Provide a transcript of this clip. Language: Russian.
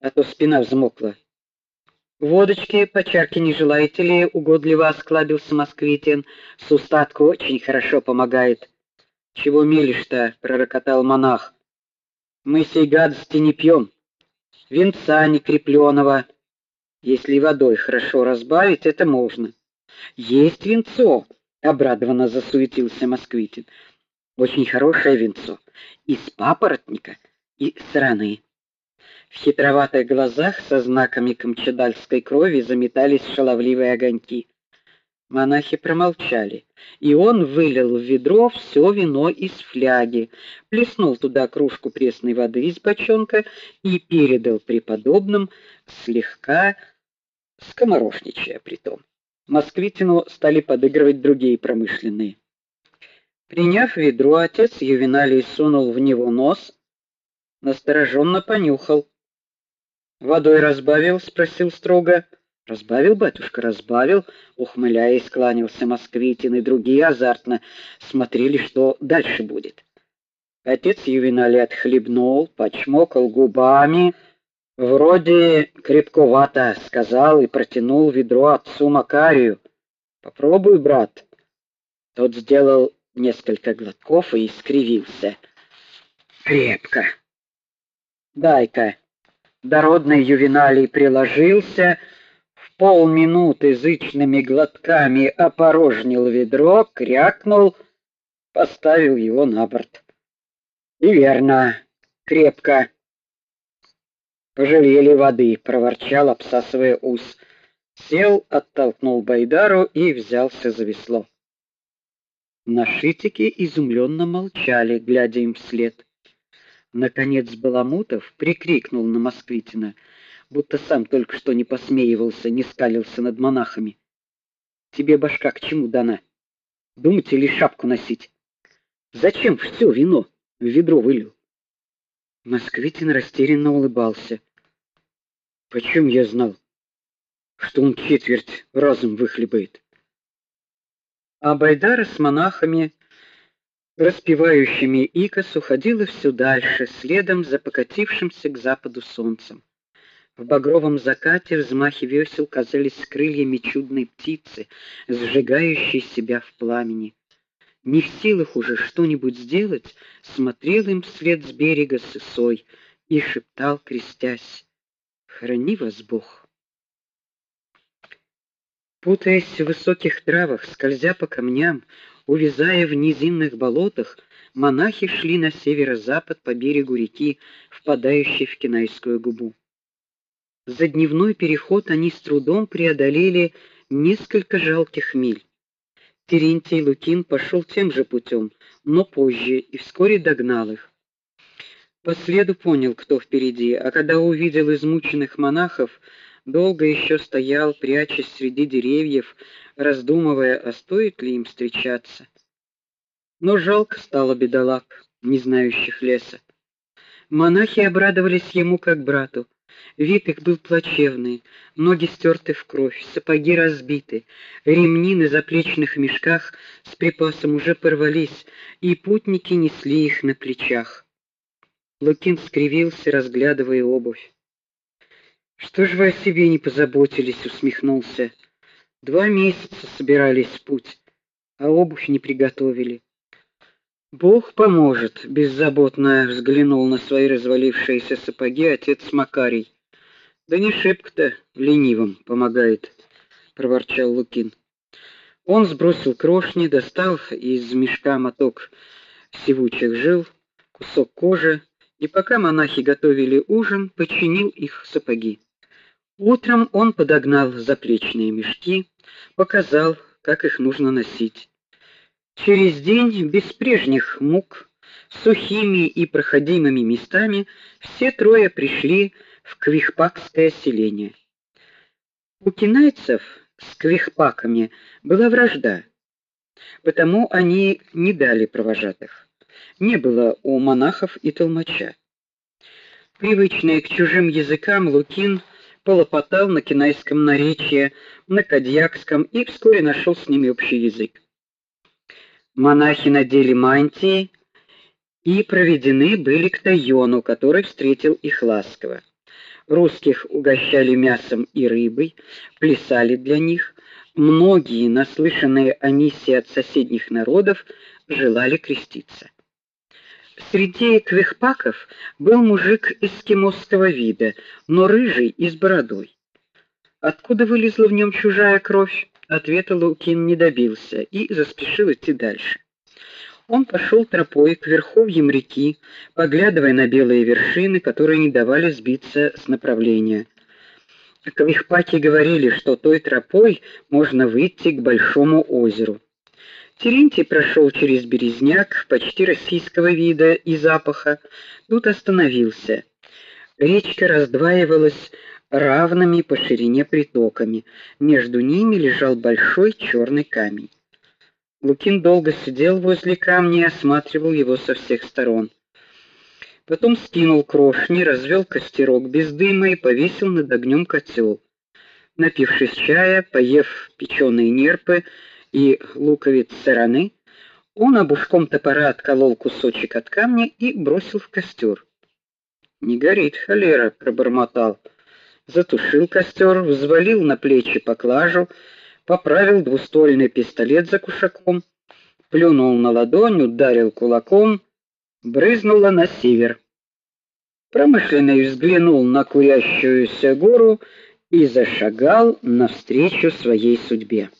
а то спина взмокла. Водочки по чарке не желаете ли? угодливо осклабился москвитин. С устатку очень хорошо помогает. Чего мелешь-то? пророкотал монах. Мы сей гадости не пьем. Винца не крепленого. Если водой хорошо разбавить, это можно. Есть винцо, обрадованно засуетился москвитин. Очень хорошее винцо, из папоротника и сраны. В хитроватых глазах со знаками камчадальской крови заметались шаловливые огоньки. Монахи промолчали, и он вылил в ведро все вино из фляги, плеснул туда кружку пресной воды из бочонка и передал преподобным, слегка скоморошничая притом. Москвитину стали подыгрывать другие промышленные. Приняв ведро, отец Ювеналий сунул в него нос, настороженно понюхал. Водой разбавил, спросил строго. Разбавил батюшка, разбавил, ухмыляясь, кланялся москвитин и другие азартно смотрели, что дальше будет. Отец Ювеналий отхлебнул, почмокал губами, вроде крепковато сказал и протянул ведро отцу Макарию. Попробуй, брат. Тот сделал несколько глотков и искривился. Крепко. Дай-ка Дородный ювеналий приложился, в полминуты зычными глотками опорожнил ведро, крякнул, поставил его на борт. И верно, крепко. Пожалели воды, проворчал, обсасывая ус. Сел, оттолкнул Байдару и взялся за весло. Нашитики изумленно молчали, глядя им вслед. Наконец Баламутов прикрикнул на Москвитина, будто сам только что не посмеивался, не скалился над монахами. Тебе башка к чему дана? Думаете ли шапку носить? Зачем все вино в ведро вылил? Москвитин растерянно улыбался. Почем я знал, что он четверть разум выхлебает? А Байдара с монахами распевающими икос уходила все дальше, следом за покатившимся к западу солнцем. В багровом закате взмахи весел казались крыльями чудной птицы, сжигающей себя в пламени. Не в силах уже что-нибудь сделать, смотрел им вслед с берега сысой и шептал, крестясь: "Храни вас Бог". Путаясь в высоких травах, скользя по камням, Увязая в низинных болотах, монахи шли на северо-запад по берегу реки, впадающей в Кинайскую губу. За дневной переход они с трудом преодолели несколько жалких миль. Терентий Лукин пошел тем же путем, но позже и вскоре догнал их. По следу понял, кто впереди, а когда увидел измученных монахов, долго еще стоял, прячась среди деревьев, раздумывая, а стоит ли им встречаться. Но жалко стало бедолаг, не знающих леса. Монахи обрадовались ему как брату. Вид их был плачевный, ноги стерты в кровь, сапоги разбиты, ремни на заплечных мешках с припасом уже порвались, и путники несли их на плечах. Лукин скривился, разглядывая обувь. Что ж вы о себе не позаботились, усмехнулся. Два месяца собирались в путь, а обувь не приготовили. Бог поможет, беззаботно взглянул на свои развалившиеся сапоги отец Макарий. Да не шибко-то ленивым помогает, проворчал Лукин. Он сбросил крошни, достал из мешка моток сивучих жил, кусок кожи, и пока монахи готовили ужин, починил их сапоги. Утром он подогнал заплечные мешки, показал, как их нужно носить. Через день, без прежних мук, сухими и проходимыми местами, все трое пришли в Квихпакское селение. У кинайцев с квихпаками была вражда, потому они не дали провожатых. Не было у монахов и толмача. Привычный к чужим языкам Лукин полопотал на кинайском наречии, на кадьякском и вскоре нашел с ними общий язык. Монахи надели мантии и проведены были к Тайону, который встретил их ласково. Русских угощали мясом и рыбой, плясали для них. Многие, наслышанные о миссии от соседних народов, желали креститься. Среди квехпаков был мужик эскимосского вида, но рыжий и с бородой. Откуда вылезла в нем чужая кровь? Ответа Лукин не добился и заспешил идти дальше. Он пошел тропой к верховьям реки, поглядывая на белые вершины, которые не давали сбиться с направления. Квихпаки говорили, что той тропой можно выйти к большому озеру. Терентий прошел через березняк, почти российского вида и запаха, тут остановился. Речка раздваивалась равными по ширине притоками. Между ними лежал большой черный камень. Лукин долго сидел возле камня осматривал его со всех сторон. Потом скинул крошни, развел костерок без дыма и повесил над огнем котел. Напившись чая, поев печеные нерпы и луковиц сыраны, он обушком топора отколол кусочек от камня и бросил в костер. "Не горит, холера", пробормотал. Затушил костер, взвалил на плечи поклажу, поправил двуствольный пистолет за кушаком, плюнул на ладонь, ударил кулаком, брызнуло на север. Промышленный взглянул на курящуюся гору и зашагал навстречу своей судьбе.